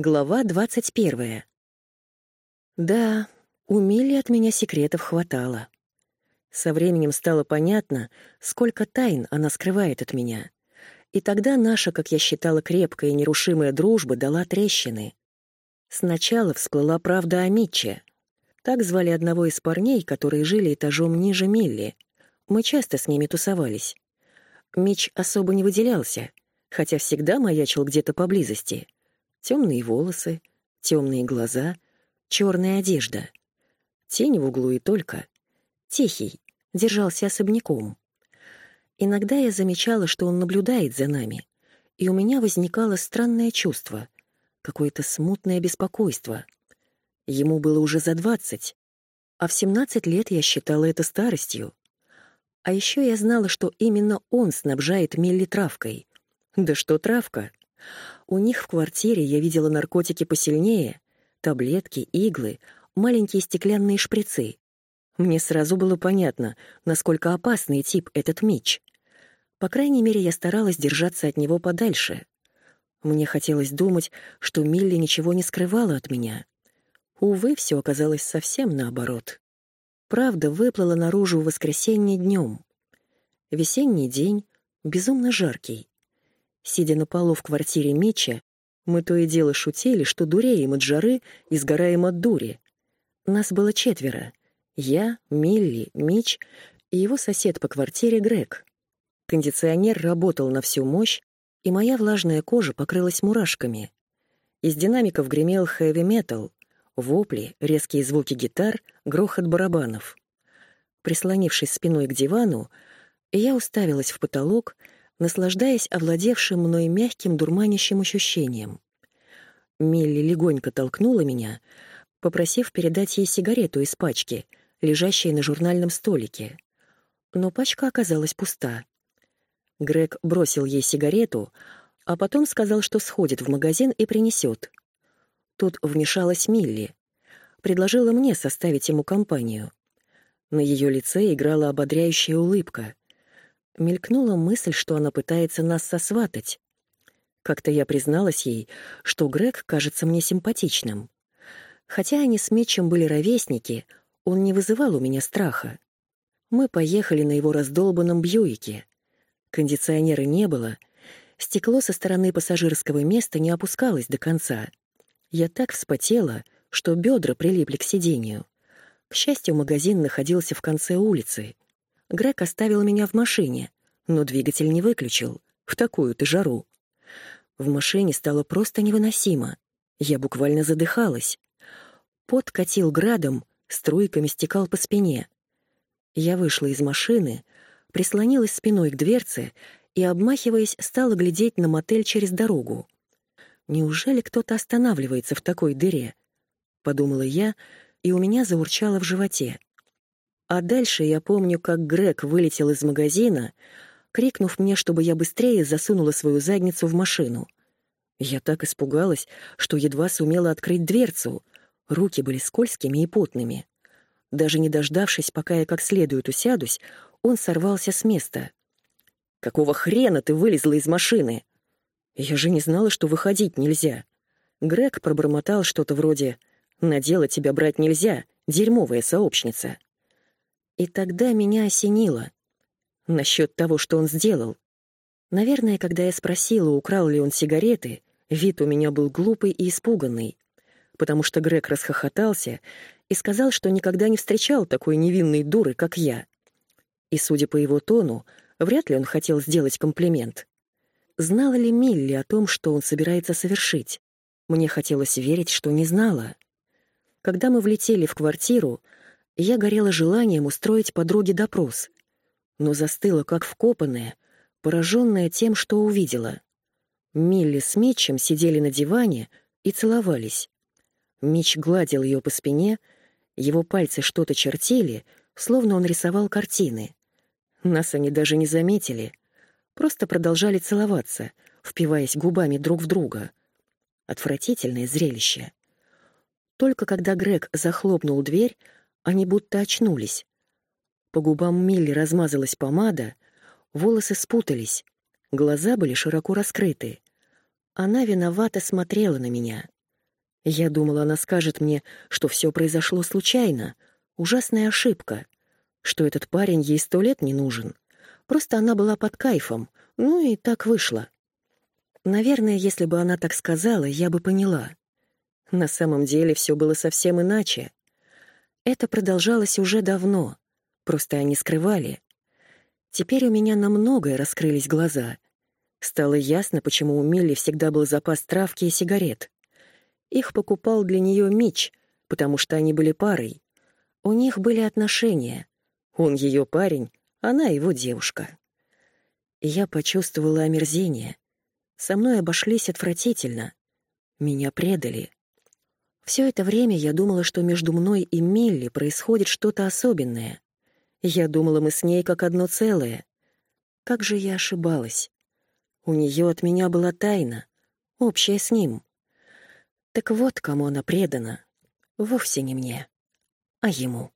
Глава двадцать первая. Да, у Милли от меня секретов хватало. Со временем стало понятно, сколько тайн она скрывает от меня. И тогда наша, как я считала, крепкая и нерушимая дружба дала трещины. Сначала всплыла правда о Митче. Так звали одного из парней, которые жили этажом ниже Милли. Мы часто с ними тусовались. Мич особо не выделялся, хотя всегда маячил где-то поблизости — Темные волосы, темные глаза, черная одежда. Тень в углу и только. Тихий, держался особняком. Иногда я замечала, что он наблюдает за нами, и у меня возникало странное чувство, какое-то смутное беспокойство. Ему было уже за двадцать, а в семнадцать лет я считала это старостью. А еще я знала, что именно он снабжает Милли травкой. Да что травка? У них в квартире я видела наркотики посильнее, таблетки, иглы, маленькие стеклянные шприцы. Мне сразу было понятно, насколько опасный тип этот Мич. По крайней мере, я старалась держаться от него подальше. Мне хотелось думать, что Милли ничего не скрывала от меня. Увы, все оказалось совсем наоборот. Правда выплыла наружу в воскресенье днем. Весенний день, безумно жаркий. Сидя на полу в квартире Мича, мы то и дело шутили, что дуреем от жары и сгораем от дури. Нас было четверо. Я, Милли, Мич и его сосед по квартире Грег. Кондиционер работал на всю мощь, и моя влажная кожа покрылась мурашками. Из динамиков гремел хэви-метал, вопли, резкие звуки гитар, грохот барабанов. Прислонившись спиной к дивану, я уставилась в потолок — наслаждаясь овладевшим мной мягким дурманящим ощущением. Милли легонько толкнула меня, попросив передать ей сигарету из пачки, лежащей на журнальном столике. Но пачка оказалась пуста. Грег бросил ей сигарету, а потом сказал, что сходит в магазин и принесет. Тут вмешалась Милли. Предложила мне составить ему компанию. На ее лице играла ободряющая улыбка — мелькнула мысль, что она пытается нас сосватать. Как-то я призналась ей, что Грег кажется мне симпатичным. Хотя они с Митчем были ровесники, он не вызывал у меня страха. Мы поехали на его раздолбанном Бьюике. Кондиционера не было, стекло со стороны пассажирского места не опускалось до конца. Я так вспотела, что бедра прилипли к сиденью. К счастью, магазин находился в конце улицы — Грег оставил меня в машине, но двигатель не выключил. В такую-то жару. В машине стало просто невыносимо. Я буквально задыхалась. Пот катил градом, струйками стекал по спине. Я вышла из машины, прислонилась спиной к дверце и, обмахиваясь, стала глядеть на мотель через дорогу. «Неужели кто-то останавливается в такой дыре?» — подумала я, и у меня заурчало в животе. А дальше я помню, как Грег вылетел из магазина, крикнув мне, чтобы я быстрее засунула свою задницу в машину. Я так испугалась, что едва сумела открыть дверцу. Руки были скользкими и потными. Даже не дождавшись, пока я как следует усядусь, он сорвался с места. «Какого хрена ты вылезла из машины?» «Я же не знала, что выходить нельзя». Грег пробормотал что-то вроде «На дело тебя брать нельзя, дерьмовая сообщница». И тогда меня осенило. Насчет того, что он сделал. Наверное, когда я спросила, украл ли он сигареты, вид у меня был глупый и испуганный, потому что Грег расхохотался и сказал, что никогда не встречал такой невинной дуры, как я. И, судя по его тону, вряд ли он хотел сделать комплимент. Знала ли Милли о том, что он собирается совершить? Мне хотелось верить, что не знала. Когда мы влетели в квартиру, я горела желанием устроить подруге допрос, но застыла как вкопанная, пораженная тем, что увидела. Милли с Митчем сидели на диване и целовались. Митч гладил ее по спине, его пальцы что-то чертили, словно он рисовал картины. Нас они даже не заметили, просто продолжали целоваться, впиваясь губами друг в друга. Отвратительное зрелище. Только когда Грег захлопнул дверь, они будто очнулись. По губам Милли размазалась помада, волосы спутались, глаза были широко раскрыты. Она виновато смотрела на меня. Я думала, она скажет мне, что все произошло случайно, ужасная ошибка, что этот парень ей сто лет не нужен. Просто она была под кайфом, ну и так вышло. Наверное, если бы она так сказала, я бы поняла. На самом деле все было совсем иначе. Это продолжалось уже давно, просто они скрывали. Теперь у меня на многое раскрылись глаза. Стало ясно, почему у Милли всегда был запас травки и сигарет. Их покупал для нее Мич, потому что они были парой. У них были отношения. Он ее парень, она его девушка. Я почувствовала омерзение. Со мной обошлись отвратительно. Меня предали. Все это время я думала, что между мной и Милли происходит что-то особенное. Я думала, мы с ней как одно целое. Как же я ошибалась. У нее от меня была тайна, общая с ним. Так вот, кому она предана. Вовсе не мне, а ему.